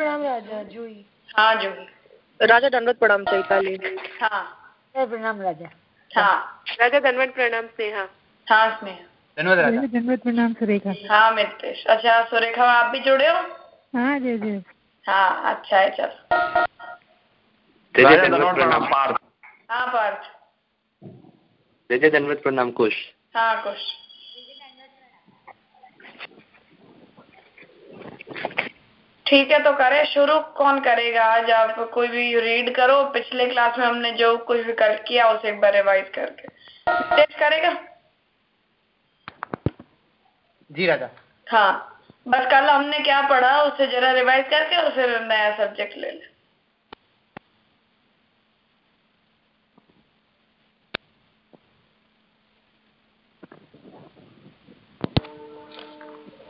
प्रणाम राजा जूही हाँ जूही राजा दंडवत प्रणाम चैताली हाँ। प्रणाम राजा। हाँ। राजा धनवत प्रणाम स्नेहा। हाँ स्नेहा। धन्यवाद राजा। धन्यवाद प्रणाम सुरेखा। हाँ मितेश अच्छा सुरेखा आप भी जुड़े हो? हाँ जी जी हाँ अच्छा है चल। राजा धन्यवाद प्रणाम। पार्थ हाँ पार्थ। राजा धन्यवाद प्रणाम कुश। हाँ कुश। ठीक है तो करें। शुरू कौन करेगा? आज आप कोई भी रीड करो। पिछले क्लास में हमने जो कुछ भी कर किया उसे एक बार रिवाइज करके। टेस्ट करेगा? जी राजा। हाँ। बस कल हमने क्या पढ़ा उसे जरा रिवाइज करके और फिर नया सब्जेक्ट ले ले।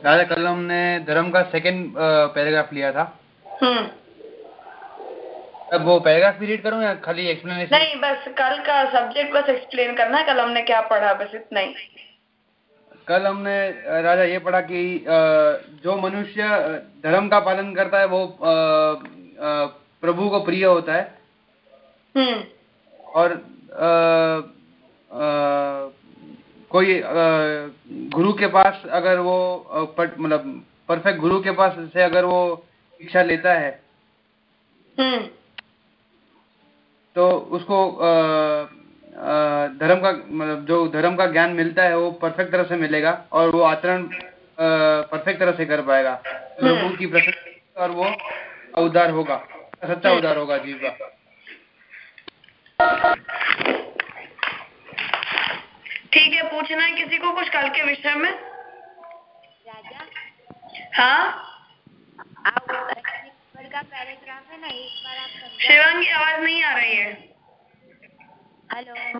राजा कल हमने धर्म का सेकंड पैराग्राफ लिया था। हम्म। अब वो पैराग्राफ भी रीड करूँ या खाली एक्सप्लेनेशन नहीं बस कल का सब्जेक्ट बस एक्सप्लेन करना है। कल हमने क्या पढ़ा बस इतना ही। कल हमने राजा ये पढ़ा कि जो मनुष्य धर्म का पालन करता है वो प्रभु को प्रिय होता है। हम्म। और अ, अ, कोई गुरु के पास अगर वो मतलब परफेक्ट गुरु के पास से अगर वो शिक्षा लेता है हम्म। तो उसको धर्म का मतलब जो धर्म का ज्ञान मिलता है वो परफेक्ट तरह से मिलेगा और वो आचरण परफेक्ट तरह से कर पाएगा। प्रभु की प्रसन्न और वो उद्धार होगा सच्चा उद्धार होगा जीव का। ठीक है पूछना है किसी को कुछ कल के विषय में? हाँ? पैराग्राफ है ना एक बार आप शिवांग की आवाज़ नहीं आ रही है। हेलो?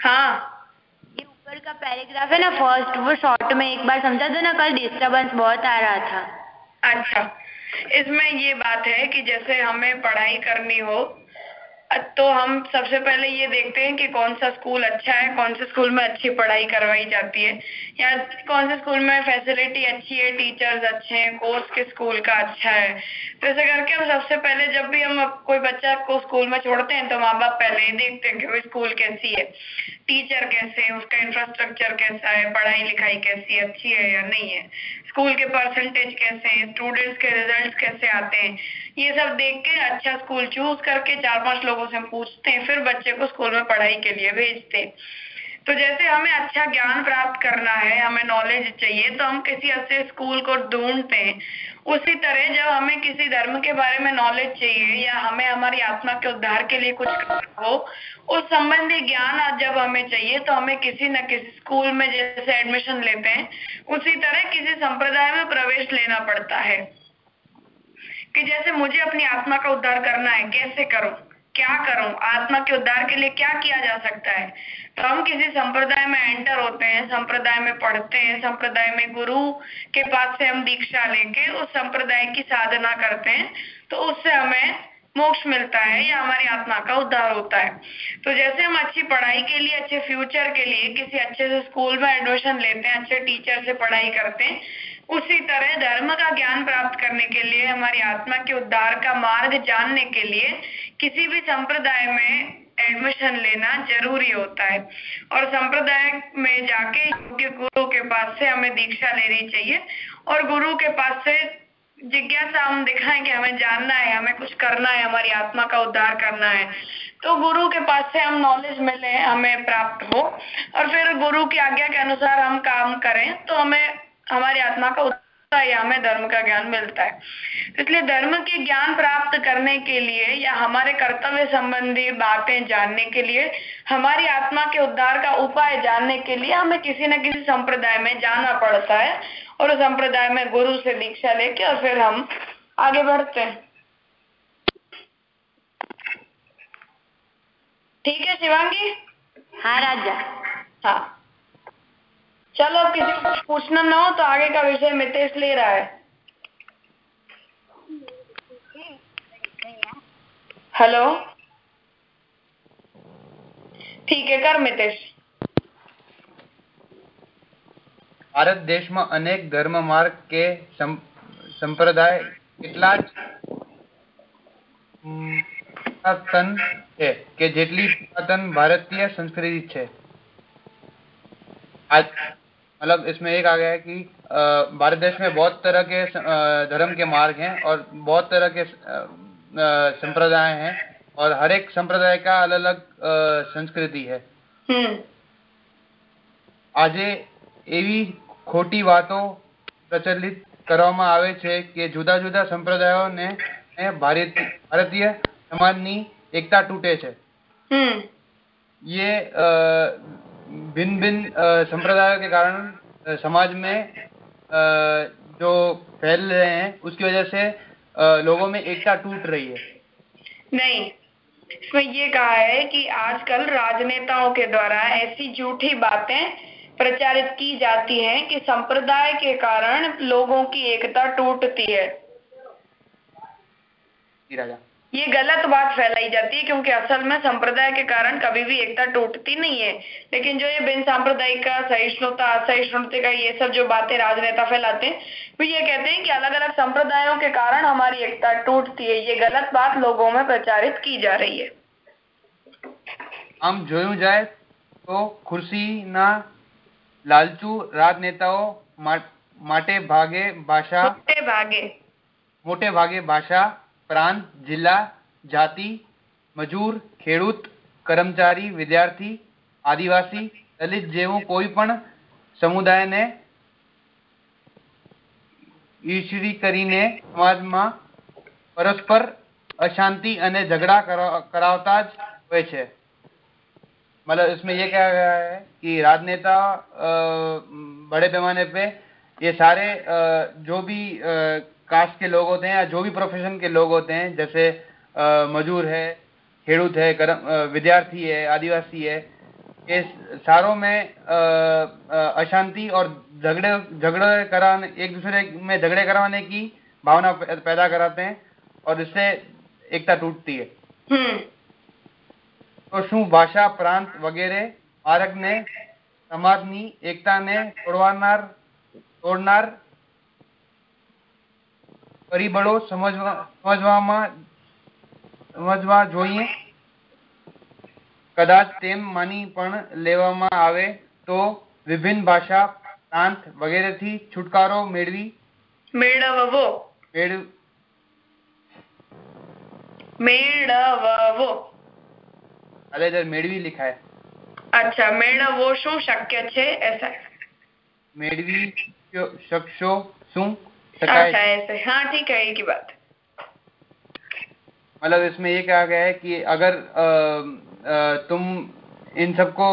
हाँ। ये ऊपर का पैराग्राफ है ना फ़र्स्ट वो शॉर्ट में एक बार समझा दो ना कल डिस्टरबेंस बहुत आ रहा था। अच्छा। इसमें ये बात है कि जैसे हमें पढ़ाई करनी हो तो हम सबसे पहले ये देखते हैं कि कौन सा स्कूल अच्छा है, कौन से स्कूल में अच्छी पढ़ाई करवाई जाती है। या कौन से स्कूल में फैसिलिटी अच्छी है टीचर्स अच्छे हैं कोर्स किस स्कूल का अच्छा है। तो ऐसे करके हम सबसे पहले जब भी हम कोई बच्चा को स्कूल में छोड़ते हैं तो माँ बाप पहले ही देखते हैं कि वो स्कूल कैसी है। टीचर कैसे हैं, उसका इंफ्रास्ट्रक्चर कैसा है, पढ़ाई लिखाई कैसी अच्छी है या नहीं है, स्कूल के परसेंटेज कैसे हैं स्टूडेंट्स के रिजल्ट्स कैसे आते हैं, ये सब देख के अच्छा स्कूल चूज़ करके चार पाँच लोगों से पूछते हैं, फिर बच्चे को स्कूल में पढ़ाई के लिए भेजते हैं। तो जैसे हमें अच्छा ज्ञान प्राप्त करना है, हमें नॉलेज चाहिए तो हम किसी अच्छे स्कूल को ढूंढते हैं। उसी तरह जब हमें किसी धर्म के बारे में नॉलेज चाहिए या हमें हमारी आत्मा के उद्धार के लिए कुछ करना हो उस संबंधी ज्ञान आज जब हमें चाहिए तो हमें किसी न किसी स्कूल में जैसे एडमिशन लेते हैं, उसी तरह किसी संप्रदाय में प्रवेश लेना पड़ता है। कि जैसे मुझे अपनी आत्मा का उद्धार करना है, कैसे करूँ, क्या करूँ, आत्मा के उद्धार के लिए क्या किया जा सकता है? तो हम किसी संप्रदाय में एंटर होते हैं, संप्रदाय में पढ़ते हैं, संप्रदाय में गुरु के पास से हम दीक्षा लेके उस संप्रदाय की साधना करते हैं तो उससे हमें मोक्ष मिलता है, या हमारी आत्मा का उद्धार होता है। तो जैसे हम अच्छी पढ़ाई के लिए, अच्छे फ्यूचर के लिए किसी अच्छे से स्कूल में एडमिशन लेते हैं, अच्छे टीचर से पढ़ाई करते हैं, उसी तरह धर्म का ज्ञान प्राप्त करने के लिए, हमारी आत्मा के उद्धार का मार्ग जानने के लिए किसी भी संप्रदाय में एडमिशन लेना ज़रूरी होता है। और संप्रदाय में जाके गुरु के पास से हमें दीक्षा लेनी चाहिए, और गुरु के पास से जिज्ञासा हम दिखाएँ कि हमें जानना है, हमें कुछ करना है, हमारी आत्मा का उद्धार करना है। तो गुरु के पास से हम नॉलेज मिले, हमें प्राप्त हो। और फिर गुरु की आज्ञा के अनुसार हम काम करें तो हमें, हमारी आत्मा का उद्धार या हमें धर्म का ज्ञान मिलता है। इसलिए धर्म के ज्ञान प्राप्त करने के लिए या हमारे कर्तव्य संबंधी बातें जानने के लिए, हमारी आत्मा के उद्धार का उपाय जानने के लिए हमें किसी न किसी संप्रदाय में जाना पड़ता है। और उस संप्रदाय में गुरु से दीक्षा लेके और फिर हम आगे बढ़ते हैं। ठीक है शिवांगी? हाँ राजा। हाँ। चलो अब किसी को पूछना ना हो तो आगे का विषय मितेश ले रहा है। हेलो? ठीक है कर मितेश। ભારત દેશમાં અનેક ધર્મ માર્ગ કે સમ- સંપ્રદાય એટલા જ પુરાતન છે કે જેટલી पुरातन भारतीय संस्कृति છે आज मतलब इसमें एक आ गया है कि अ, भारत देश में बहुत तरह के अ, धर्म के मार्ग हैं और बहुत तरह के अ, अ, संप्रदाय हैं और हर एक संप्रदाय का अलग अलग संस्कृति है હમ આજે એવી ખોટી વાતો પ્રચલિત કરવામાં આવે છે કે જુદા જુદા સંપ્રદાયોને ને ભારત- ભારતીય સમાજની એકતા તૂટે છે હમ ये भिन्न भिन्न संप्रदायों के कारण अ, समाज में अ, जो फैल रहे हैं उसकी वजह से अ, लोगों में एकता टूट रही है नहीं इसमें ये कहा है कि आजकल राजनेताओं के द्वारा ऐसी झूठी बातें प्रचारित की जाती हैं कि संप्रदाय के कारण लोगों की एकता टूटती है जी राजा ये गलत बात फैलाई जाती है क्योंकि असल में संप्रदाय के कारण कभी भी एकता टूटती नहीं है लेकिन जो ये बिन सांप्रदायिक का सहिष्णुता असहिष्णुता का ये सब जो बातें राजनेता फैलाते हैं वो ये कहते हैं कि अलग अलग संप्रदायों के कारण हमारी एकता टूटती है ये गलत बात लोगों में प्रचारित की जा रही है આમ જોયું જાય તો ખુરશીના લાલચુ રાજનેતાઓ માટે ભાગે ભાષા મોટે ભાગે. ભાષા પ્રાંત જિલ્લા જાતિ મજૂર ખેડૂત કર્મચારી વિદ્યાર્થી આદિવાસી દલિત જેવું કોઈ પણ સમુદાયને ઈશ્વરી કરીને સમાજમાં પરસ્પર અશાંતિ અને ઝઘડા કરાવતા જ હોય છે. मतलब इसमें ये कहा गया है कि राजनेता बड़े पैमाने पे ये सारे जो भी कास्ट के लोग होते हैं या जो भी प्रोफेशन के लोग होते हैं, जैसे मजूर है, खेडूत है, कर्म विद्यार्थी है, आदिवासी है, ये सारों में अशांति और झगड़े झगड़े कराने, एक दूसरे में झगड़े करवाने की भावना पैदा कराते हैं और इससे एकता टूटती है। हम्म। તો શું ભાષા પ્રાંત વગેરે બાળકને સમાજની એકતાને તોડવાનાર તોડનાર પરિબળો સમજવા સમજવામાં સમજવા જોઈએ? કદાચ તેમ માની પણ લેવામાં આવે તો વિભિન્ન ભાષા પ્રાંત વગેરેથી છુટકારો મેળવી મેળવવો. મેળવ મેળવવો. અરે इधर મેળવી लिखा है अच्छा મેળવવો શું શક્ય છે ऐसा મેળવી શકશો શું अच्छा શકાય ऐसे हाँ ठीक है एक ही बात मतलब इसमें ये कहा गया है कि अगर अ, अ, तुम इन सबको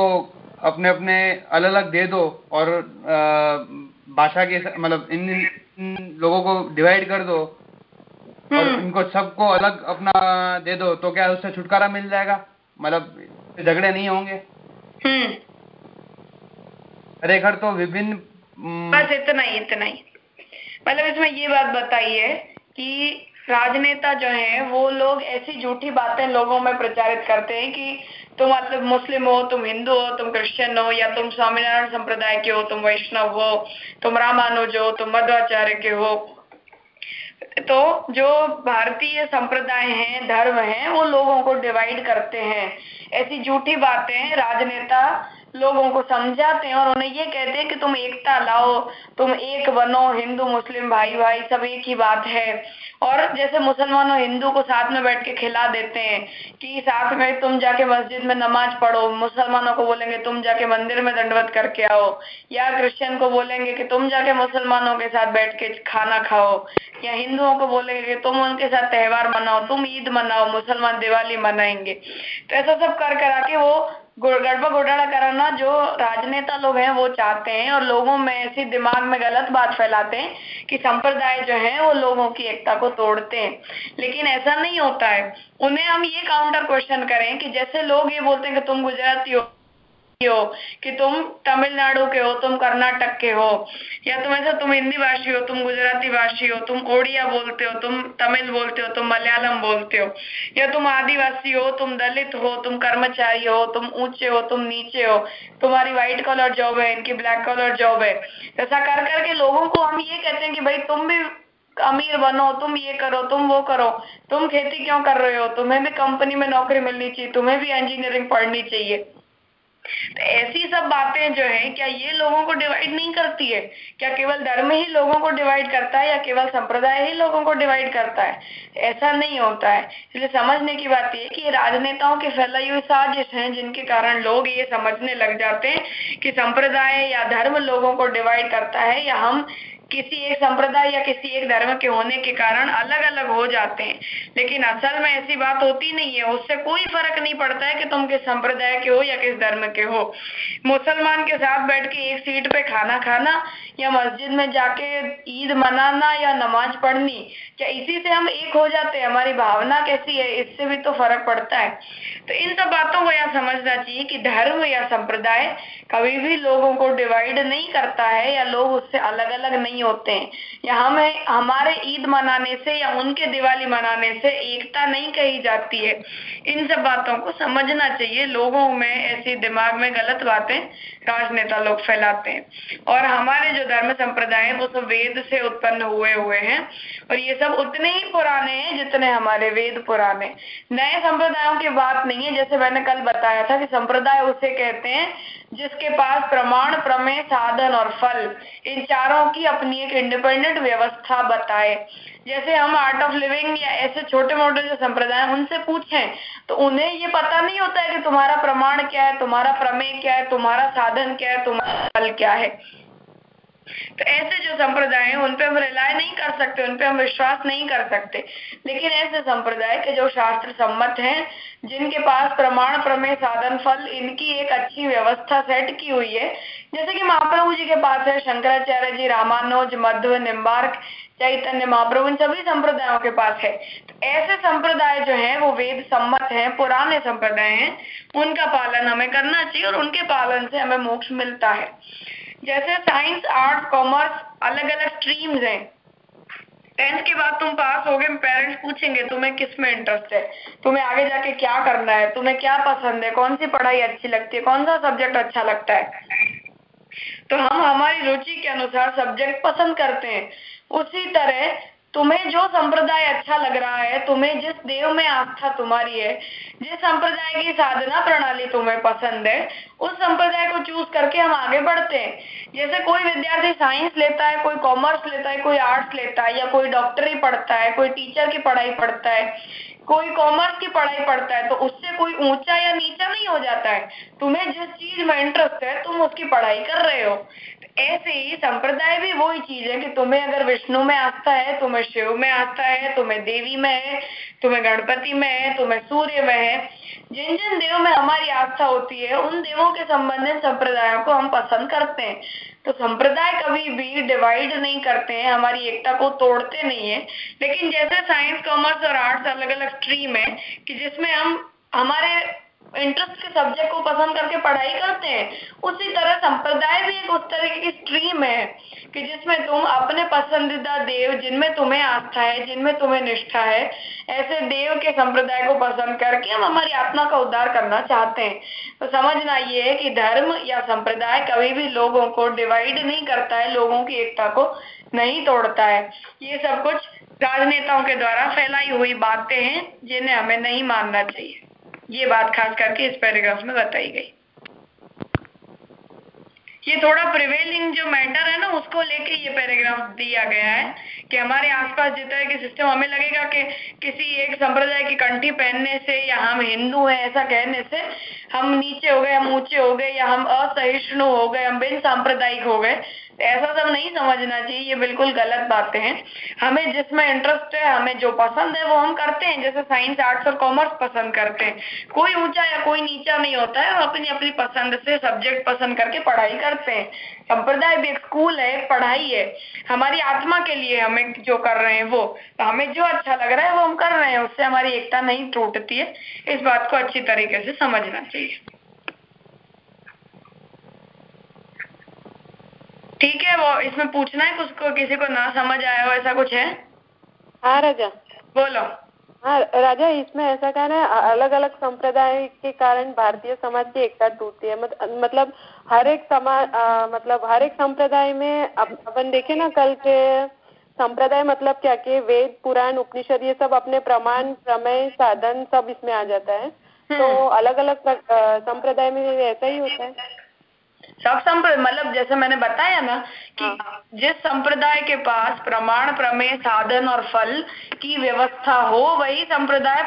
अपने अपने अलग अलग दे दो और अ, भाषा के मतलब इन, इन लोगों को डिवाइड कर दो और हम्म इनको सबको अलग अपना दे दो तो क्या उससे छुटकारा मिल जाएगा मतलब झगड़े नहीं होंगे? हम्म। खरेखर तो विभिन्न बस इतना ही इतना ही। मतलब इसमें ये बात बताई है कि राजनेता जो हैं वो लोग ऐसी झूठी बातें लोगों में प्रचारित करते हैं कि तुम मतलब मुस्लिम हो तुम हिंदू हो तुम क्रिश्चियन हो या तुम स्वामीनारायण संप्रदाय के हो तुम वैष्णव हो तुम रामानुज हो तुम मध्वाचार्य के हो तो जो भारतीय संप्रदाय हैं, धर्म हैं, वो लोगों को डिवाइड करते हैं। ऐसी झूठी बातें राजनेता लोगों को समझाते हैं और उन्हें ये कहते हैं कि तुम एकता लाओ, तुम एक बनो, हिंदू, मुस्लिम भाई भाई सब एक ही बात है। और जैसे मुसलमान और हिंदू को साथ में बैठ के खिला देते हैं कि साथ में तुम जाके मस्जिद में नमाज़ पढ़ो, मुसलमानों को बोलेंगे, तुम जाके मंदिर में दंडवत करके आओ। या क्रिश्चियन को बोलेंगे कि, तुम जाके मुसलमानों के साथ बैठ के खाना खाओ। या हिंदुओं को बोलेंगे कि, तुम उनके साथ त्योहार मनाओ, तुम ईद मनाओ, मुसलमान दिवाली मनाएँगे। तो ऐसा सब कर करा के वो गड़बड़ घोटाला कराना जो राजनेता लोग हैं, वो चाहते हैं और लोगों में ऐसी दिमाग में गलत बात फैलाते हैं कि संप्रदाय जो है, वो लोगों की एकता को तोड़ते हैं। लेकिन ऐसा नहीं होता है। उन्हें हम ये काउंटर क्वेश्चन करें कि जैसे लोग ये बोलते हैं कि तुम गुजराती हो हो, कि तुम तमिलनाडु के हो, तुम कर्नाटक के हो, या तुम ऐसा, तुम हिंदी भाषी हो, तुम गुजराती भाषी हो, तुम ओडिया बोलते हो, तुम तमिल बोलते हो, तुम मलयालम बोलते हो, या तुम आदिवासी हो, तुम दलित हो, तुम कर्मचारी हो, तुम ऊँचे हो, तुम नीचे हो, तुम्हारी व्हाइट कलर जॉब है, इनकी ब्लैक कलर जॉब है, ऐसा कर, करके लोगों को हम ये कहते हैं कि भाई तुम भी अमीर बनो, तुम ये करो, तुम वो करो, तुम खेती क्यों कर रहे हो, तुम्हें भी कंपनी में नौकरी मिलनी चाहिए, तुम्हें भी इंजीनियरिंग पढ़नी चाहिए। तो ऐसी सब बातें जो है, क्या ये लोगों को डिवाइड नहीं करती है? क्या केवल धर्म ही लोगों को डिवाइड करता है या केवल संप्रदाय ही लोगों को डिवाइड करता है? ऐसा नहीं होता है। इसलिए समझने की बात यह कि राजनेताओं के फैलाई हुई साजिश है, जिनके कारण लोग ये समझने लग जाते हैं कि संप्रदाय या धर्म लोगों को डिवाइड करता है या हम किसी एक संप्रदाय या किसी एक धर्म के होने के कारण अलग अलग हो जाते हैं। लेकिन असल में ऐसी बात होती नहीं है। उससे कोई फ़र्क नहीं पड़ता है कि तुम किस संप्रदाय के हो या किस धर्म के हो। मुसलमान के साथ बैठ के एक सीट पे खाना खाना या मस्जिद में जाके ईद मनाना या नमाज़ पढ़नी, क्या इसी से हम एक हो जाते हैं? हमारी भावना कैसी है? इससे भी तो फ़र्क पड़ता है। तो इन सब बातों को यहाँ समझना चाहिए कि धर्म या संप्रदाय कभी भी लोगों को डिवाइड नहीं करता है या लोग उससे अलग अलग नहीं होते हैं। या हमें हमारे ईद मनाने से या उनके दिवाली मनाने से एकता नहीं कही जाती है। इन सब बातों को समझना चाहिए। लोगों में ऐसी दिमाग में गलत बातें राजनेता लोग फैलाते हैं। और हमारे जो धर्म संप्रदाय है, वो सब वेद से उत्पन्न हुए हुए हैं। और ये सब उतने ही पुराने हैं, जितने हमारे वेद पुराने नए संप्रदायों की बात नहीं है, जैसे मैंने कल बताया था कि संप्रदाय उसे कहते हैं, जिसके पास प्रमाण, प्रमेय, साधन और फल, इन चारों की अपनी एक इंडिपेंडेंट व्यवस्था बताए। जैसे हम आर्ट ऑफ़ लिविंग या ऐसे छोटे मोटे जो संप्रदाय उनसे पूछें तो उन्हें ये पता नहीं होता है कि तुम्हारा प्रमाण क्या है, तुम्हारा प्रमेय क्या है, तुम्हारा साधन क्या है, तुम्हारा फल क्या है। तो ऐसे जो संप्रदाय है, उन पे हम रिलाय नहीं कर सकते, उन पे हम विश्वास नहीं कर सकते। लेकिन ऐसे संप्रदाय के जो शास्त्र सम्मत हैं, जिनके पास प्रमाण, प्रमेय, साधन, फल, इनकी एक अच्छी व्यवस्था सेट की हुई है। जैसे कि महाप्रभु जी के पास है शंकराचार्य जी, रामानुज, मध्व, निम्बार्क चैतन्य महाप्रभु, इन सभी संप्रदायों के पास है। तो ऐसे संप्रदाय जो है, वो वेद सम्मत है, पुराने संप्रदाय हैं, उनका पालन हमें करना चाहिए और उनके पालन से हमें मोक्ष मिलता है। जैसे साइंस आर्ट कॉमर्स अलग अलग स्ट्रीम्स हैं। टेंथ के बाद तुम पास हो गए पेरेंट्स पूछेंगे, तुम्हें किसमें इंटरेस्ट है? तुम्हें आगे जाके क्या करना है? तुम्हें क्या पसंद है? कौन सी पढ़ाई अच्छी लगती है? कौन सा सब्जेक्ट अच्छा लगता है? तो हम हमारी रुचि के अनुसार सब्जेक्ट पसंद करते हैं। उसी तरह तुम्हें जो संप्रदाय अच्छा लग रहा है, तुम्हें जिस देव में आस्था तुम्हारी है, जिस संप्रदाय की साधना प्रणाली तुम्हें पसंद है, उस संप्रदाय को चूज़ करके हम आगे बढ़ते हैं। जैसे कोई विद्यार्थी साइंस लेता है, कोई कॉमर्स लेता है, कोई आर्ट्स लेता है, या कोई डॉक्टरी पढ़ता है, कोई टीचर की पढ़ाई पढ़ता है, कोई कॉमर्स की पढ़ाई पढ़ता है तो उससे कोई ऊँचा या नीचा नहीं हो जाता है। तुम्हें जिस चीज़ में इंटरेस्ट है, तुम उसकी पढ़ाई कर रहे हो। ऐसे ही संप्रदाय भी वही चीज़ है कि तुम्हें अगर विष्णु में आस्था है, तुम्हें शिव में आस्था है, तुम्हें देवी में है, तुम्हें गणपति में है, तुम्हें सूर्य में है। जिन जिन देव में हमारी आस्था होती है, उन देवों के संबंधित संप्रदायों को हम पसंद करते हैं। तो संप्रदाय कभी भी डिवाइड नहीं करते हैं, हमारी एकता को तोड़ते नहीं है। लेकिन जैसे साइंस कॉमर्स और आर्ट्स अलग अलग स्ट्रीम है कि जिसमें हम, हमारे इंटरेस्ट के सब्जेक्ट को पसंद करके पढ़ाई करते हैं, उसी तरह संप्रदाय भी एक उस तरह की स्ट्रीम है कि जिसमें तुम अपने पसंदीदा देव, जिनमें तुम्हें आस्था है, जिनमें तुम्हें निष्ठा है, ऐसे देव के संप्रदाय को पसंद करके हम हमारी आत्मा का उद्धार करना चाहते हैं। तो समझना ये है कि धर्म या संप्रदाय कभी भी लोगों को डिवाइड नहीं करता है, लोगों की एकता को नहीं तोड़ता है। ये सब कुछ राजनेताओं के द्वारा फैलाई हुई बातें हैं, जिन्हें हमें नहीं मानना चाहिए। ये बात खास करके इस पैराग्राफ में बताई गई। ये थोड़ा प्रिवेलिंग जो मैटर है ना, उसको लेके ये पैराग्राफ दिया गया है कि हमारे आसपास तरह के सिस्टम हमें लगेगा कि किसी एक संप्रदाय की कंठी पहनने से या हम हिंदू हैं ऐसा कहने से हम नीचे हो गए, हम ऊँचे हो गए या हम असहिष्णु हो गए, हम बिन सांप्रदायिक हो गए ऐसा सब नहीं समझना चाहिए, ये बिल्कुल गलत बातें हैं। हमें जिसमें इंटरेस्ट है, हमें जो पसंद है, वो हम करते हैं, जैसे साइंस आर्ट्स और कॉमर्स पसंद करते हैं। कोई ऊँचा या कोई नीचा नहीं होता है, हम अपनी अपनी पसंद से सब्जेक्ट पसंद करके पढ़ाई करते हैं। संप्रदाय भी एक स्कूल है, एक पढ़ाई है। हमारी आत्मा के लिए हमें जो कर रहे हैं, वो। तो हमें जो अच्छा लग रहा है, वो हम कर रहे हैं, उससे हमारी एकता नहीं टूटती है। इस बात को अच्छी तरीके से समझना चाहिए। ठीक है वो इसमें पूछना है कुछ को किसी को ना समझ आया हो ऐसा कुछ है? हाँ राजा। बोलो। हाँ राजा इसमें ऐसा कहना है अलग अलग संप्रदाय के कारण भारतीय समाज की एकता टूटती है। मत, मतलब हर एक समाज मतलब हर एक संप्रदाय में अब अपन देखे ना कल के संप्रदाय मतलब क्या कि वेद पुराण उपनिषद ये सब अपने प्रमाण प्रमेय साधन सब इसमें आ जाता है। तो अलग अलग संप्रदाय में ऐसा ही होता है। सब संप्रदाय मतलब जैसे मैंने बताया ना कि हाँ। जिस संप्रदाय के पास प्रमाण प्रमेय साधन और फल की व्यवस्था हो वही संप्रदाय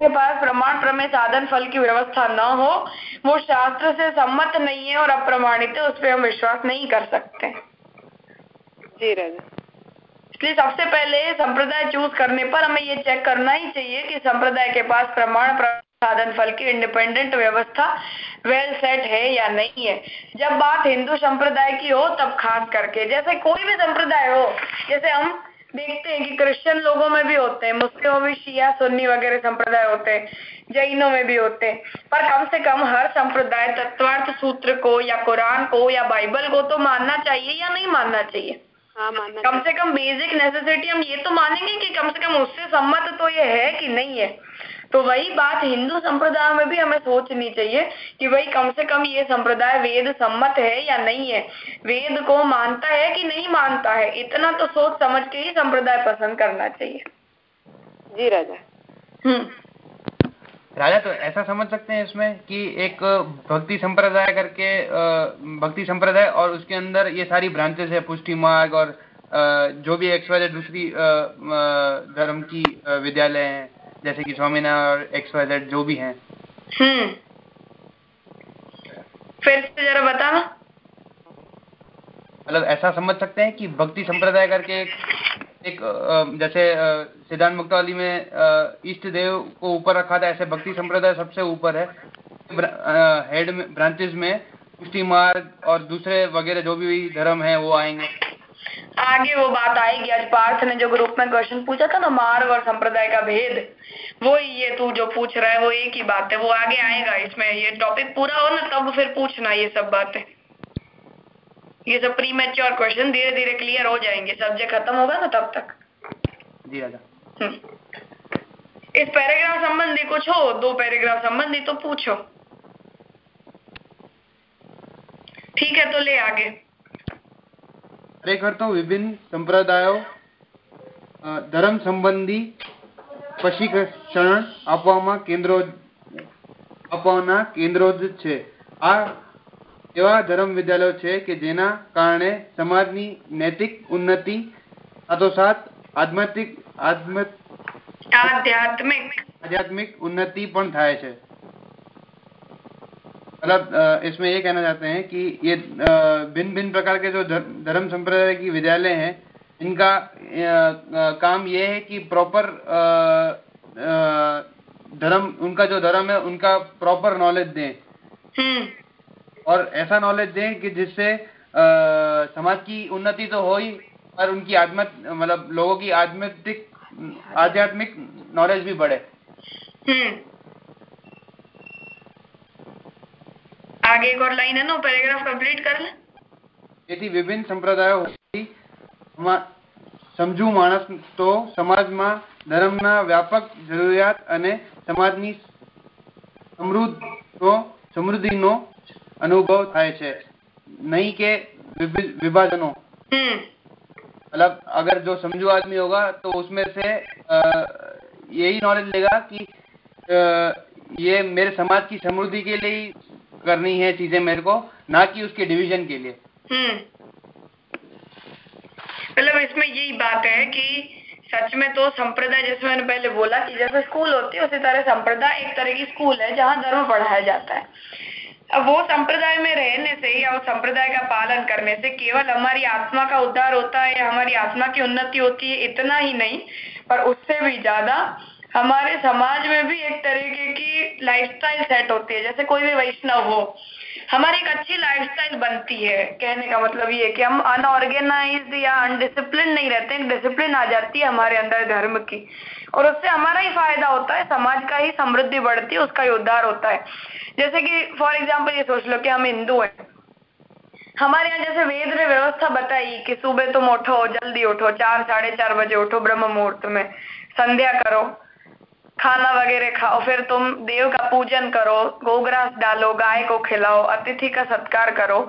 के पास प्रमाण प्रमेय साधन फल की व्यवस्था न हो वो शास्त्र से सम्मत नहीं है और अप्रमाणित है उस पर हम विश्वास नहीं कर सकते जी राजा इसलिए सबसे पहले संप्रदाय चूज़ करने पर हमें ये चेक करना ही चाहिए कि संप्रदाय के पास प्रमाण प्र- साधन फल की इंडिपेंडेंट व्यवस्था वेल सेट है या नहीं है। जब बात हिंदू संप्रदाय की हो तब खास करके। जैसे कोई भी संप्रदाय हो जैसे हम देखते हैं कि क्रिश्चियन लोगों में भी होते हैं मुस्लिमों में शिया सुन्नी वगैरह संप्रदाय होते हैं जैनों में भी होते हैं। पर कम से कम हर संप्रदाय तत्वार्थ सूत्र को या कुरान को या बाइबल को तो मानना चाहिए या नहीं मानना चाहिए? हाँ मानना कम से कम बेसिक नेसेसिटी हम ये तो मानेंगे कि कम से कम उससे सम्मत तो ये है कि नहीं है। तो वही बात हिंदू संप्रदाय में भी हमें सोचनी चाहिए कि भाई कम से कम ये संप्रदाय वेद सम्मत है या नहीं है। वेद को मानता है कि नहीं मानता है? इतना तो सोच समझ के ही संप्रदाय पसंद करना चाहिए। जी राजा। हम्म। राजा तो ऐसा समझ सकते हैं इसमें कि एक भक्ति संप्रदाय करके अ, भक्ति संप्रदाय और उसके अंदर ये सारी ब्रांचेस है पुष्टि मार्ग और जो भी एक्स वाई दूसरी धर्म की विद्यालय हैं जैसे कि स्वामीनारायण और एक्स वाई जेड जो भी हैं। हम्म। फिर से जरा बताना मतलब ऐसा समझ सकते हैं कि भक्ति संप्रदाय करके एक, एक जैसे सिद्धांत मुक्तावली में इष्ट देव को ऊपर रखा था ऐसे भक्ति संप्रदाय सबसे ऊपर है। हेड में ब्रांचेस में पुष्टि मार्ग और दूसरे वगैरह जो भी धर्म है वो आएँगे। आगे वो बात आएगी। आज पार्थ ने जो ग्रुप में क्वेश्चन पूछा था ना मार्ग और संप्रदाय का भेद वो ये तू जो पूछ रहा है वो एक ही बात है। वो आगे आएगा इसमें। ये टॉपिक पूरा हो ना तब फिर पूछना ये सब बातें। ये सब प्री मैच्योर क्वेश्चन धीरे धीरे क्लियर हो जाएँगे। सब्जेक्ट खत्म होगा ना तब तक। जी हम्म। इस पैराग्राफ संबंधी कुछ हो दो पैराग्राफ संबंधी तो पूछो। ठीक है तो ले आगे। ખરેખર તો વિભિન્ન સંપ્રદાયો ધર્મ સંબંધી પશીકરણ આપવામાં કેન્દ્રો આપવાના કેન્દ્રો જ છે. આ એવા ધર્મ વિદ્યાલયો છે કે જેના કારણે સમાજની નૈતિક ઉન્નતિ સાથોસાથ આધ્યાત્મિક આધ્યાત્મિક. આધ્યાત્મિક ઉન્નતિ પણ થાય છે. मतलब इसमें ये कहना चाहते हैं कि ये भिन्न भिन्न प्रकार के जो धर्म संप्रदाय की विद्यालय हैं इनका काम ये है कि प्रॉपर धर्म उनका जो धर्म है उनका प्रॉपर नॉलेज दें। हम्म। और ऐसा नॉलेज दें कि जिससे समाज की उन्नति तो हो ही पर उनकी आत्म मतलब लोगों की आध्यात्मिक आध्यात्मिक नॉलेज भी बढ़े। आगे एक और लाइन है ना पैराग्राफ कंप्लीट कर ले તેથી વિભિન્ન સંપ્રદાયો હોવાથી સમા- સમજુ માણસ તો સમાજમાં ધર્મના વ્યાપક જરૂરિયાત અને સમાજની સમૃદ્ધિનો સમૃદ્ધિનો અનુભવ થાય છે નહીં કે વિભિ- વિભાજનો हम्म मतलब अगर जो समझू आदमी होगा तो उसमें से अ, यही नॉलेज लेगा कि अ, ये मेरे समाज की समृद्धि के लिए ही करनी है चीज़ें मेरे को, ना कि उसके डिवीज़न के लिए। हम्म। मतलब इसमें यही बात है कि सच में तो संप्रदाय, जैसे मैंने पहले बोला कि जैसे स्कूल होती है, उसी तरह संप्रदाय एक तरह की स्कूल है, जहाँ धर्म पढ़ाया जाता है। अब वो संप्रदाय में रहने से या उस संप्रदाय का पालन करने से केवल हमारी आत्मा का उद्धार होता है या हमारी आत्मा की उन्नति होती है, इतना ही नहीं, पर उससे भी ज़्यादा हमारे समाज में भी एक तरीके की लाइफस्टाइल सेट होती है, जैसे कोई भी वैष्णव हो। हमारी एक अच्छी लाइफस्टाइल बनती है, कहने का मतलब ये कि हम अनऑर्गेनाइज या अनडिसिप्लिन नहीं रहते डिसिप्लिन आ जाती है हमारे अंदर धर्म की। और उससे हमारा ही फ़ायदा होता है, समाज का ही समृद्धि बढ़ती है, उसका ही उद्धार होता है। जैसे कि फॉर एग्ज़ाम्पल ये सोच लो कि हम हिंदू हैं। हमारे यहाँ जैसे वेद ने व्यवस्था बताई कि सुबह तुम उठो, जल्दी उठो, चार, साढ़े चार बजे उठो ब्रह्म मुहूर्त में, संध्या करो। खाना वगैरह खाओ, फिर तुम देव का पूजन करो, गोग्रास डालो, गाय को खिलाओ, अतिथि का सत्कार करो,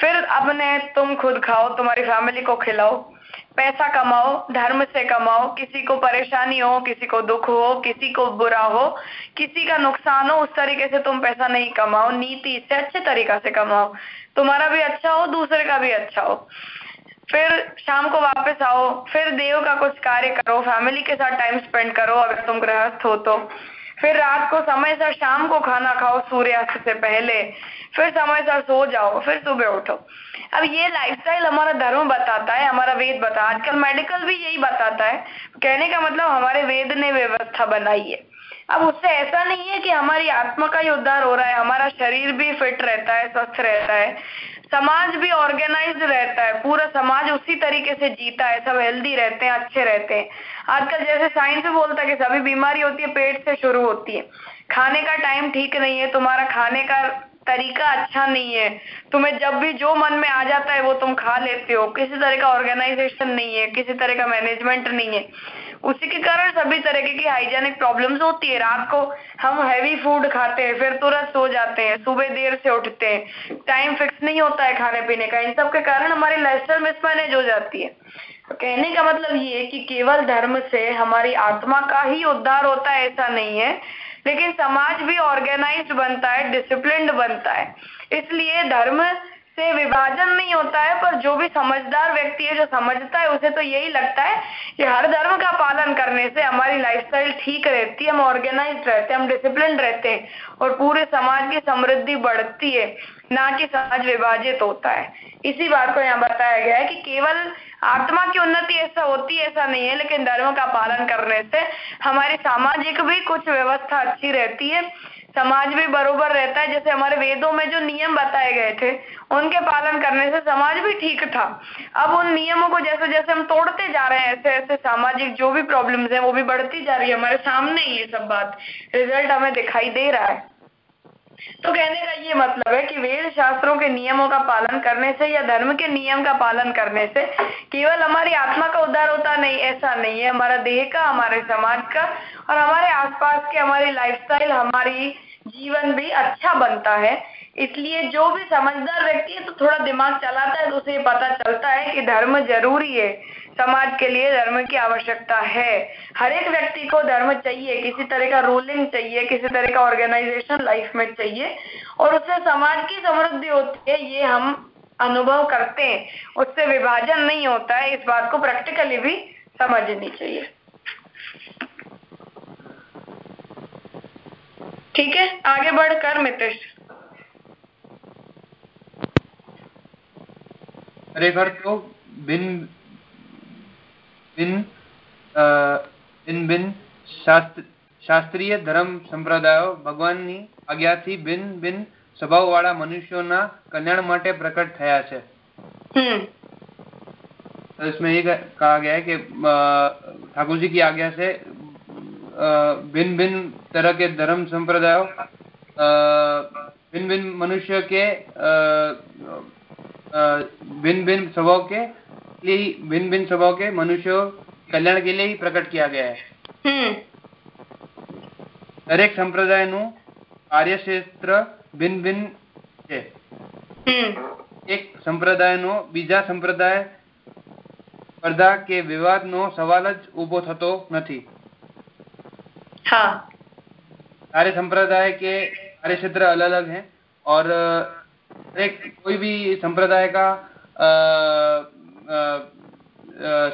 फिर अपने तुम खुद खाओ, तुम्हारी फैमिली को खिलाओ, पैसा कमाओ, धर्म से कमाओ, किसी को परेशानी हो, किसी को दुख हो, किसी को बुरा हो, किसी का नुकसान हो, उस तरीके से तुम पैसा नहीं कमाओ, नीति से अच्छे तरीका से कमाओ, तुम्हारा भी अच्छा हो, दूसरे का भी अच्छा हो। फिर शाम को वापस आओ, फिर देव का कुछ कार्य करो फैमिली के साथ टाइम स्पेंड करो, अगर तुम गृहस्थ हो तो। फिर रात को समय से शाम को खाना खाओ, सूर्यास्त से पहले। फिर समय से सो जाओ, फिर सुबह उठो। अब ये लाइफस्टाइल हमारा धर्म बताता है, हमारा वेद बता आजकल मेडिकल भी यही बताता है। कहने का मतलब हमारे वेद ने व्यवस्था बनाई है। अब उससे ऐसा नहीं है कि हमारी आत्मा का ही उद्धार हो रहा है, हमारा शरीर भी फिट रहता है, स्वस्थ रहता है, समाज भी ऑर्गेनाइज रहता है, पूरा समाज उसी तरीके से जीता है, सब हेल्दी रहते हैं, अच्छे रहते हैं। आजकल जैसे साइंस भी बोलता है कि सभी बीमारी होती है, पेट से शुरू होती है। खाने का टाइम ठीक नहीं है, तुम्हारा खाने का तरीका अच्छा नहीं है, तुम्हें जब भी जो मन में आ जाता है, वो तुम खा लेते हो। किसी तरह का ऑर्गेनाइजेशन नहीं है, किसी तरह का मैनेजमेंट नहीं है। उसी के कारण सभी तरीके की हाइजेनिक प्रॉब्लम्स होती है। रात को हम हैवी फ़ूड खाते हैं, फिर तुरंत सो जाते हैं, सुबह देर से उठते हैं। टाइम फिक्स नहीं होता है खाने पीने का। इन सब के कारण हमारी लाइफस्टाइल मिसमैनेज हो जाती है। तो कहने का मतलब ये है कि केवल धर्म से हमारी आत्मा का ही उद्धार होता है, ऐसा नहीं है। लेकिन समाज भी ऑर्गेनाइज बनता है डिसिप्लिन बनता है। इसलिए धर्म से विभाजन नहीं होता है, पर जो भी समझदार व्यक्ति है, जो समझता है, उसे तो यही लगता है कि हर धर्म का पालन करने से हमारी लाइफस्टाइल ठीक रहती है, हम ऑर्गेनाइज रहते हैं, हम डिसिप्लिन रहते हैं और पूरे समाज की समृद्धि बढ़ती है, ना कि समाज विभाजित होता है। इसी बात को यहाँ बताया गया है कि केवल आत्मा की उन्नति ऐसा होती ऐसा नहीं है, लेकिन धर्म का पालन करने से हमारी सामाजिक भी कुछ व्यवस्था अच्छी रहती है समाज भी बरोबर रहता है। जैसे हमारे वेदों में जो नियम बताए गए थे, उनके पालन करने से समाज भी ठीक था। अब उन नियमों को जैसे जैसे हम तोड़ते जा रहे हैं, ऐसे ऐसे सामाजिक जो भी प्रॉब्लम्स हैं, वो भी बढ़ती जा रही है। हमारे सामने ही ये सब बात रिज़ल्ट हमें दिखाई दे रहा है। तो कहने का ये मतलब है कि वेद शास्त्रों के नियमों का पालन करने से या धर्म के नियम का पालन करने से केवल हमारी आत्मा का उद्धार होता नहीं, ऐसा नहीं है। हमारा देह का, हमारे समाज का और हमारे आसपास के हमारी लाइफस्टाइल हमारी जीवन भी अच्छा बनता है। इसलिए जो भी समझदार व्यक्ति है तो थोड़ा दिमाग चलाता है तो उसे पता चलता है कि धर्म ज़रूरी है। समाज के लिए धर्म की आवश्यकता है। हर एक व्यक्ति को धर्म चाहिए, किसी तरह का रूलिंग चाहिए, किसी तरह का ऑर्गेनाइजेशन लाइफ में चाहिए और उससे समाज की समृद्धि होती है, ये हम अनुभव करते हैं। उससे विभाजन नहीं होता है, इस बात को प्रैक्टिकली भी समझनी चाहिए। ठीक है, आगे बढ़कर मितेश। खरेखर तो बिन બિન બિન બિન શાસ્ત્રીય ધર્મ સંપ્રદાયો ભગવાનની આજ્ઞાથી ભિન્ન ભિન્ન સ્વભાવવાળા મનુષ્યોના કલ્યાણ માટે પ્રકટ થયા છે इसमें ये कहा गया है कि ठाकुर जी की आज्ञा से भिन्न भिन्न तरह के धर्म संप्रदायों भिन्न भिन्न मनुष्य के भिन्न भिन्न स्वभाव के लिए भिन्न भिन्न स्वभाव के मनुष्यों कल्याण के लिए ही प्रकट किया गया है દરેક સંપ્રદાયનું કાર્યક્ષેત્ર ભિન્ન ભિન્ન છે એક સંપ્રદાયનો બીજા સંપ્રદાય સ્પર્ધા કે વિવાદનો સવાલ જ ઉભો થતો નથી सारे संप्रदाय के कार्य क्षेत्र अलग अलग हैं और एक कोई भी संप्रदाय का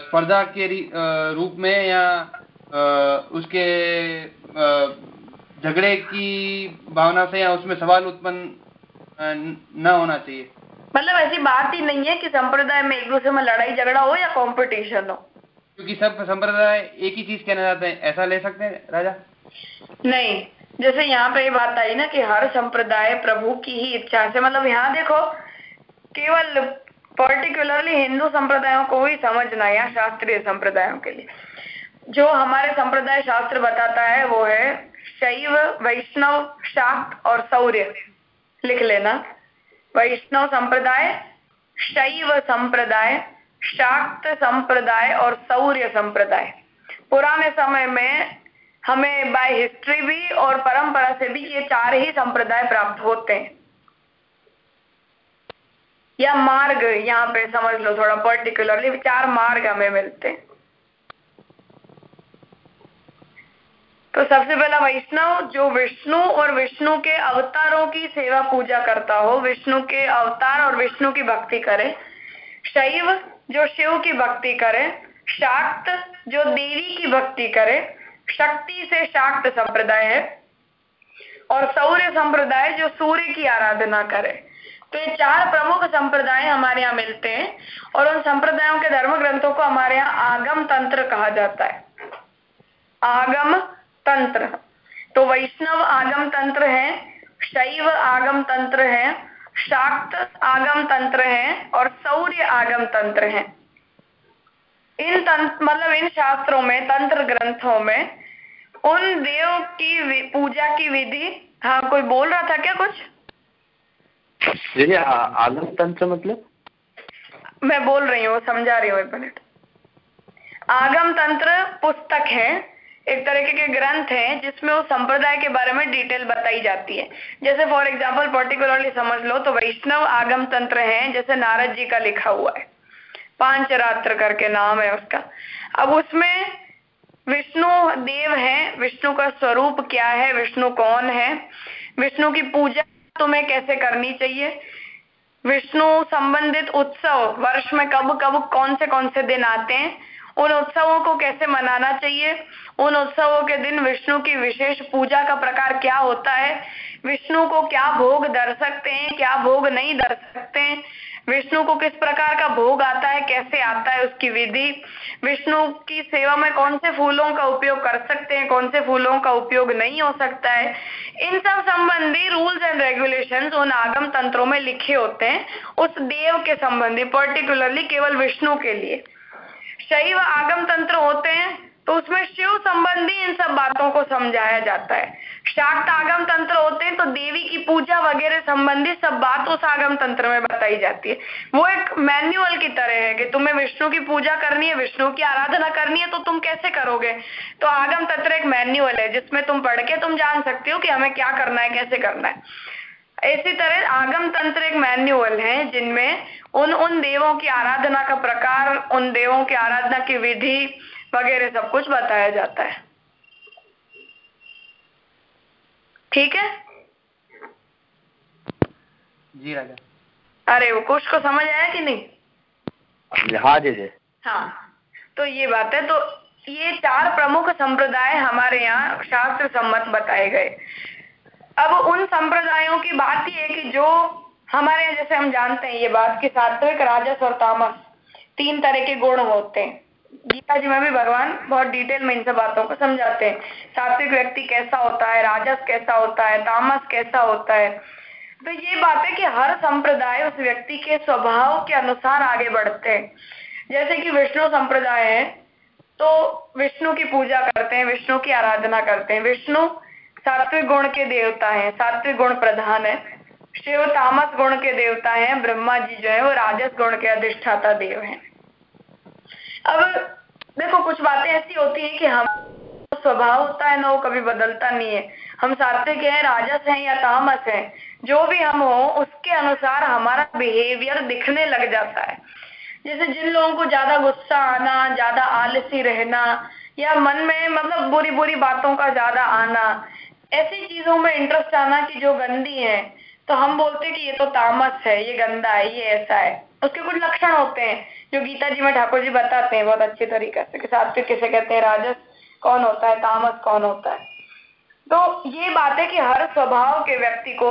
स्पर्धा के रूप में या उसके झगड़े की भावना से या उसमें सवाल उत्पन्न न होना चाहिए? मतलब ऐसी बात ही नहीं है कि संप्रदाय में एक दूसरे में लड़ाई झगड़ा हो या कंपटीशन हो। क्योंकि सब संप्रदाय एक ही चीज़ कहना चाहते हैं ऐसा ले सकते हैं राजा? नहीं जैसे यहाँ पे ये बात आई ना कि हर संप्रदाय प्रभु की ही इच्छा से मतलब यहाँ देखो केवल पर्टिकुलरली हिंदू संप्रदायों को ही समझना या शास्त्रीय संप्रदायों के लिए जो हमारे संप्रदाय शास्त्र बताता है वो है शैव वैष्णव शाक्त और सौर्य लिख लेना वैष्णव संप्रदाय शैव संप्रदाय शाक्त संप्रदाय और सौर्य संप्रदाय पुराने समय में हमें बाय हिस्ट्री भी और परंपरा से भी ये चार ही संप्रदाय प्राप्त होते हैं या मार्ग, यहाँ पे समझ लो थोड़ा पर्टिकुलरली चार मार्ग हमें मिलते तो सबसे पहला वैष्णव, जो विष्णु और विष्णु के अवतारों की सेवा पूजा करता हो, विष्णु के अवतार और विष्णु की भक्ति करे, शैव, जो शिव की भक्ति करे, शाक्त, जो देवी की भक्ति करे, शक्ति से शाक्त संप्रदाय है, और सौर्य संप्रदाय, जो सूर्य की आराधना करे। तो ये चार प्रमुख संप्रदाय हमारे यहाँ मिलते हैं और उन संप्रदायों के धर्म ग्रंथों को हमारे यहाँ आगम तंत्र कहा जाता है। आगम तंत्र। तो वैष्णव आगम तंत्र है, शैव आगम तंत्र है, शाक्त आगम तंत्र है और सौर्य आगम तंत्र है। इन तंत्र मतलब इन शास्त्रों में, तंत्र ग्रंथों में उन देव की पूजा की विधि हाँ कोई बोल रहा था क्या कुछ? दीदी आगम तंत्र मतलब? मैं बोल रही हूँ, समझा रही हूँ एक मिनट। आगम तंत्र पुस्तक है, एक तरीके के ग्रंथ है, जिसमें उस संप्रदाय के बारे में डिटेल बताई जाती है। जैसे फॉर एग्ज़ाम्पल पर्टिकुलरली समझ लो तो वैष्णव आगम तंत्र है, जैसे नारद जी का लिखा हुआ है। पाँच रात्र करके नाम है उसका। अब उसमें विष्णु देव है, विष्णु का स्वरूप क्या है, विष्णु कौन है? विष्णु की पूजा तुम्हें कैसे करनी चाहिए? विष्णु संबंधित उत्सव, वर्ष में कब कब कौन से कौन से दिन आते हैं? उन उत्सवों को कैसे मनाना चाहिए? उन उत्सवों के दिन विष्णु की विशेष पूजा का प्रकार क्या होता है? विष्णु को क्या भोग दर सकते हैं, क्या भोग नहीं दर सकते हैं? विष्णु को किस प्रकार का भोग आता है, कैसे आता है उसकी विधि? विष्णु की सेवा में कौन से फूलों का उपयोग कर सकते हैं, कौन से फूलों का उपयोग नहीं हो सकता है? इन सब संबंधी रूल्स एंड रेगुलेशंस उन आगम तंत्रों में लिखे होते हैं, उस देव के संबंधी पर्टिकुलरली केवल विष्णु के लिए। शैव आगम तंत्र होते हैं तो उसमें शिव संबंधी इन सब बातों को समझाया जाता है। शाक्त आगम तंत्र पूजा वगैरह संबंधी सब बात उस आगम तंत्र में बताई जाती है। वो एक मैन्युअल की तरह है कि तुम्हें विष्णु की पूजा करनी है, विष्णु की आराधना करनी है तो तुम कैसे करोगे? तो आगम तंत्र एक मैन्युअल है, जिसमें तुम पढ़ के तुम जान सकते हो कि हमें क्या करना है, कैसे करना है। इसी तरह आगम तंत्र एक मैन्युअल है, जिनमें उन उन देवों की आराधना का प्रकार, उन देवों की आराधना की विधि वगैरह सब कुछ बताया जाता है। ठीक है? जी राजा। अरे वो कुछ को समझ आया कि नहीं? हाँ जी जी। हाँ तो ये बात है तो ये चार प्रमुख संप्रदाय हमारे यहाँ शास्त्र सम्मत बताए गए। अब उन संप्रदायों की बात ये है कि जो हमारे यहाँ जैसे हम जानते हैं ये बात कि सात्विक राजस और तामस तीन तरह के गुण होते हैं। गीता जी में भी भगवान बहुत डिटेल में इन सब बातों को समझाते हैं। सात्विक व्यक्ति कैसा होता है राजस कैसा होता है तामस कैसा होता है तो ये बात है कि हर संप्रदाय उस व्यक्ति के स्वभाव के अनुसार आगे बढ़ते हैं। जैसे कि विष्णु संप्रदाय है तो विष्णु की पूजा करते हैं, विष्णु की आराधना करते हैं। विष्णु सात्विक गुण के देवता हैं, सात्विक गुण प्रधान है। शिव तामस गुण के देवता हैं, ब्रह्मा जी जो है, वो राजस गुण के अधिष्ठाता देव हैं। अब देखो, कुछ बातें ऐसी होती है कि हम स्वभाव होता है ना, वो कभी बदलता नहीं है। हम सात्विक हैं, राजस हैं या तामस हैं जो भी हम हो, उसके अनुसार हमारा बिहेवियर दिखने लग जाता है। जैसे जिन लोगों को ज़्यादा गुस्सा आना, ज़्यादा आलसी रहना, या मन में मतलब बुरी बुरी बातों का ज़्यादा आना, ऐसी चीज़ों में इंटरेस्ट आना कि जो गंदी है तो हम बोलते हैं कि ये तो तामस है, ये गंदा है, ये ऐसा है। उसके कुछ लक्षण होते हैं, जो गीता जी में ठाकुर जी बताते हैं बहुत अच्छे तरीके से, कि सात्विक किसे कहते हैं, राजस कौन होता है, तामस कौन होता है। तो ये बात है कि हर स्वभाव के व्यक्ति को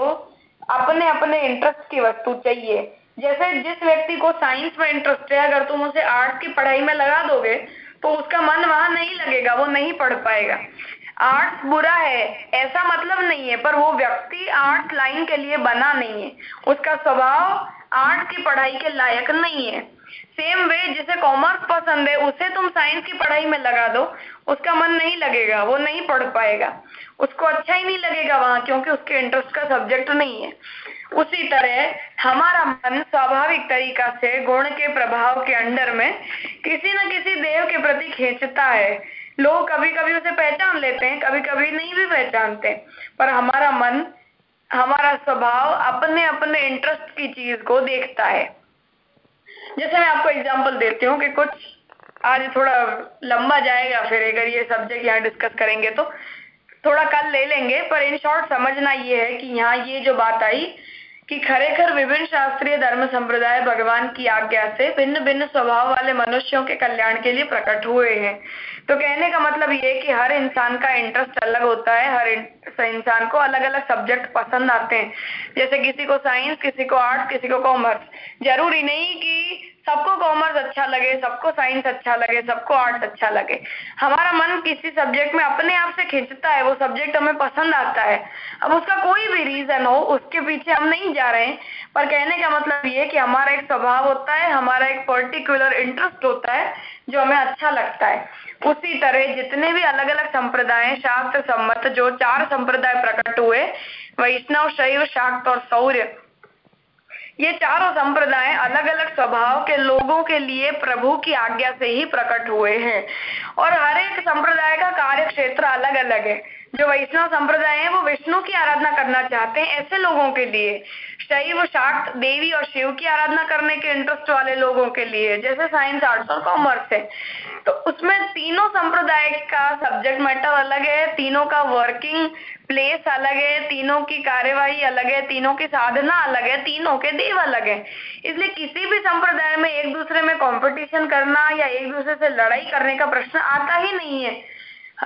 अपने अपने इंटरेस्ट की वस्तु चाहिए। जैसे जिस व्यक्ति को साइंस में इंटरेस्ट है, अगर तुम उसे आर्ट की पढ़ाई में लगा दोगे तो उसका मन वहाँ नहीं लगेगा, वो नहीं पढ़ पाएगा। आर्ट्स बुरा है, ऐसा मतलब नहीं है, पर वो व्यक्ति आर्ट्स लाइन के लिए बना नहीं है। उसका स्वभाव आर्ट की पढ़ाई के लायक नहीं है। सेम वे जिसे कॉमर्स पसंद है, उसे तुम साइंस की पढ़ाई में लगा दो। उसका मन नहीं लगेगा, वो नहीं पढ़ पाएगा। उसको अच्छा ही नहीं लगेगा वहाँ, क्योंकि उसके इंटरेस्ट का सब्जेक्ट नहीं है। उसी तरह, हमारा मन स्वाभाविक तरीका से गुण के प्रभाव के अंडर में किसी न किसी देव के प्रति खींचता है। लोग कभी कभी उसे पहचान लेते हैं कभी कभी नहीं भी पहचानते। पर हमारा मन, हमारा स्वभाव अपने अपने इंटरेस्ट की चीज़ को देखता है। जैसे मैं आपको एग्ज़ाम्पल देती हूँ कि कुछ आज थोड़ा लंबा जाएगा फिर अगर ये सब्जेक्ट यहाँ डिस्कस करेंगे तो थोड़ा कल ले लेंगे, पर इन शॉर्ट समझना ये है कि यहाँ ये जो बात आई कि खरेखर विभिन्न शास्त्रीय धर्म संप्रदाय भगवान की आज्ञा से भिन्न भिन्न स्वभाव वाले मनुष्यों के कल्याण के लिए प्रकट हुए हैं। तो कहने का मतलब ये कि हर इंसान का इंटरेस्ट अलग होता है, हर इंसान को अलग अलग सब्जेक्ट पसंद आते हैं। जैसे किसी को साइंस किसी को आर्ट किसी को कॉमर्स ज़रूरी नहीं कि सबको कॉमर्स अच्छा लगे, सबको साइंस अच्छा लगे, सबको आर्ट्स अच्छा लगे। हमारा मन किसी सब्जेक्ट में अपने आप से खींचता है, वो सब्जेक्ट हमें पसंद आता है। अब उसका कोई भी रीजन हो, उसके पीछे हम नहीं जा रहे हैं। पर कहने का मतलब ये कि हमारा एक स्वभाव होता है, हमारा एक पर्टिकुलर इंटरेस्ट होता है, जो हमें अच्छा लगता है। उसी तरह जितने भी अलग अलग संप्रदाय, शास्त्र सम्मत जो चार संप्रदाय प्रकट हुए, वैष्णव, शैव, शाक्त और सौर्य ये चारों संप्रदाय अलग अलग स्वभाव के लोगों के लिए प्रभु की आज्ञा से ही प्रकट हुए हैं। और हर एक संप्रदाय का कार्य क्षेत्र अलग अलग है। जो वैष्णव संप्रदाय है, वो विष्णु की आराधना करना चाहते हैं ऐसे लोगों के लिए। शैव, शाक्त, देवी और शिव की आराधना करने के इंटरेस्ट वाले लोगों के लिए, जैसे साइंस आर्ट्स और कॉमर्स है। तो उसमें तीनों संप्रदाय का सब्जेक्ट मैटर अलग है, तीनों का वर्किंग प्लेस अलग है, तीनों की कार्यवाही अलग है, तीनों की साधना अलग है, तीनों के देव अलग है। इसलिए किसी भी संप्रदाय में एक दूसरे में कंपटीशन करना या एक दूसरे से लड़ाई करने का प्रश्न आता ही नहीं है।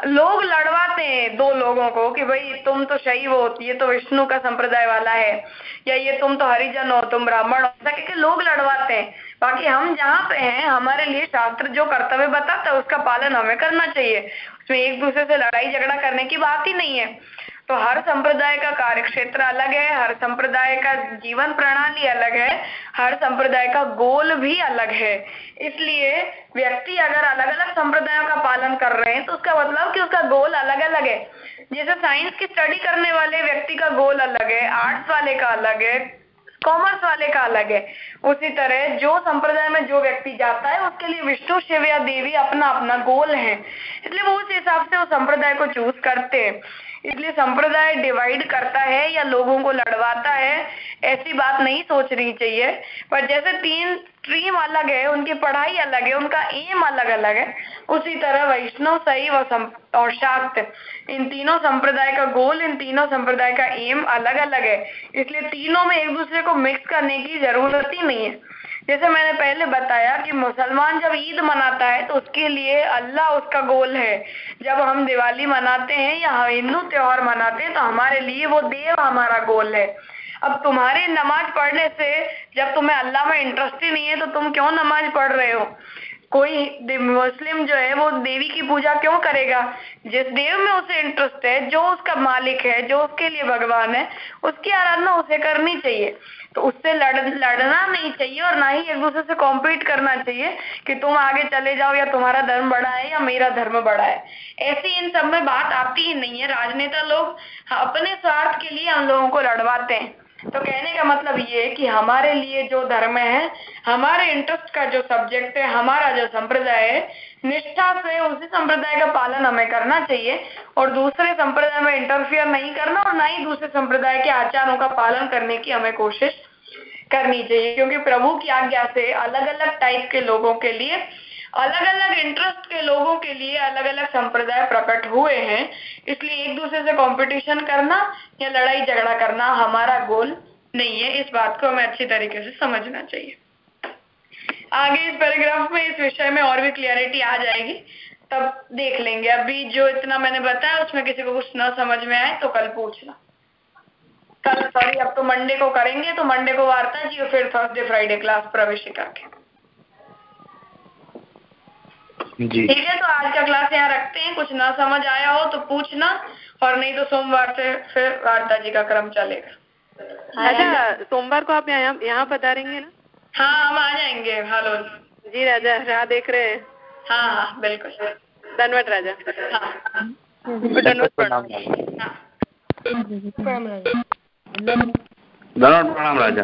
लोग लड़वाते हैं दो लोगों को कि भाई, तुम तो शैव हो, ये तो विष्णु का संप्रदाय वाला है, या ये तुम तो हरिजन हो, तुम ब्राह्मण हो, ऐसा लोग लड़वाते हैं। बाकी हम जहाँ पे हैं, हमारे लिए शास्त्र जो कर्तव्य बताता है, उसका पालन हमें करना चाहिए। उसमें एक दूसरे से लड़ाई झगड़ा करने की बात ही नहीं है। तो हर संप्रदाय का कार्य क्षेत्र अलग है, हर संप्रदाय का जीवन प्रणाली अलग है, हर संप्रदाय का गोल भी अलग है। इसलिए व्यक्ति अगर अलग अलग संप्रदायों का पालन कर रहे हैं तो उसका मतलब कि उसका गोल अलग अलग है। जैसे साइंस की स्टडी करने वाले व्यक्ति का गोल अलग है, आर्ट्स वाले का अलग है, कॉमर्स वाले का अलग है। उसी तरह जो संप्रदाय में जो व्यक्ति जाता है, उसके लिए विष्णु, शिव या देवी अपना अपना गोल है। इसलिए वो उस हिसाब से उस संप्रदाय को चूज़ करते हैं। इसलिए संप्रदाय डिवाइड करता है या लोगों को लड़वाता है, ऐसी बात नहीं सोचनी चाहिए। पर जैसे तीन स्ट्रीम अलग है, उनकी पढ़ाई अलग है, उनका एम अलग अलग है, उसी तरह वैष्णव सही और शाक्त, इन तीनों संप्रदाय का गोल इन तीनों संप्रदाय का एम अलग अलग है। इसलिए तीनों में एक दूसरे को मिक्स करने की ज़रूरत ही नहीं है। जैसे मैंने पहले बताया कि मुसलमान जब ईद मनाता है तो उसके लिए अल्लाह उसका गोल है। जब हम दिवाली मनाते हैं या हिंदू त्योहार मनाते हैं तो हमारे लिए वो देव हमारा गोल है। अब तुम्हारी नमाज़ पढ़ने से जब तुम्हें अल्लाह में इंटरेस्ट ही नहीं है तो तुम क्यों नमाज़ पढ़ रहे हो? कोई मुस्लिम जो है वो देवी की पूजा क्यों करेगा? जिस देव में उसे इंटरेस्ट है, जो उसका मालिक है, जो उसके लिए भगवान है, उसकी आराधना उसे करनी चाहिए। तो उससे लड़, लड़ना नहीं चाहिए और ना ही एक दूसरे से कॉम्पीट करना चाहिए कि तुम आगे चले जाओ या तुम्हारा धर्म बड़ा है या मेरा धर्म बड़ा है ऐसी इन सब में बात आती ही नहीं है। राजनेता लोग अपने स्वार्थ के लिए हम लोगों को लड़वाते हैं। तो कहने का मतलब ये है कि हमारे लिए जो धर्म है, हमारे इंटरेस्ट का जो सब्जेक्ट है, हमारा जो संप्रदाय है निष्ठा से उसी संप्रदाय का पालन हमें करना चाहिए और दूसरे संप्रदाय में इंटरफियर नहीं करना और ना ही दूसरे संप्रदाय के आचारों का पालन करने की हमें कोशिश करनी चाहिए। क्योंकि प्रभु की आज्ञा से अलग अलग टाइप के लोगों के लिए अलग अलग इंटरेस्ट के लोगों के लिए अलग अलग संप्रदाय प्रकट हुए हैं। इसलिए एक दूसरे से कंपटीशन करना या लड़ाई झगड़ा करना हमारा गोल नहीं है। इस बात को हमें अच्छी तरीके से समझना चाहिए। आगे इस पैराग्राफ में इस विषय में और भी क्लियरिटी आ जाएगी तब देख लेंगे। अभी जो इतना मैंने बताया उसमें किसी को कुछ न समझ में आए तो कल पूछना। कल सॉरी अब तो मंडे को करेंगे तो मंडे को वार्ता जी और फिर थर्सडे फ्राइडे क्लास प्रवेशिका के ठीक है तो आज का क्लास यहाँ रखते हैं। कुछ ना समझ आया हो तो पूछना और नहीं तो सोमवार से फिर वार्ता जी का क्रम चलेगा। अच्छा सोमवार को आप यहाँ यहाँ रहेंगे ना? हाँ हम आ जाएँगे। हेलो। जी राजा राह देख रहे हैं। हाँ हाँ बिल्कुल। धनवट राजा। हाँ। धन्यवाद प्रणाम। हाँ। राजा धन्यवाद प्रणाम राजा।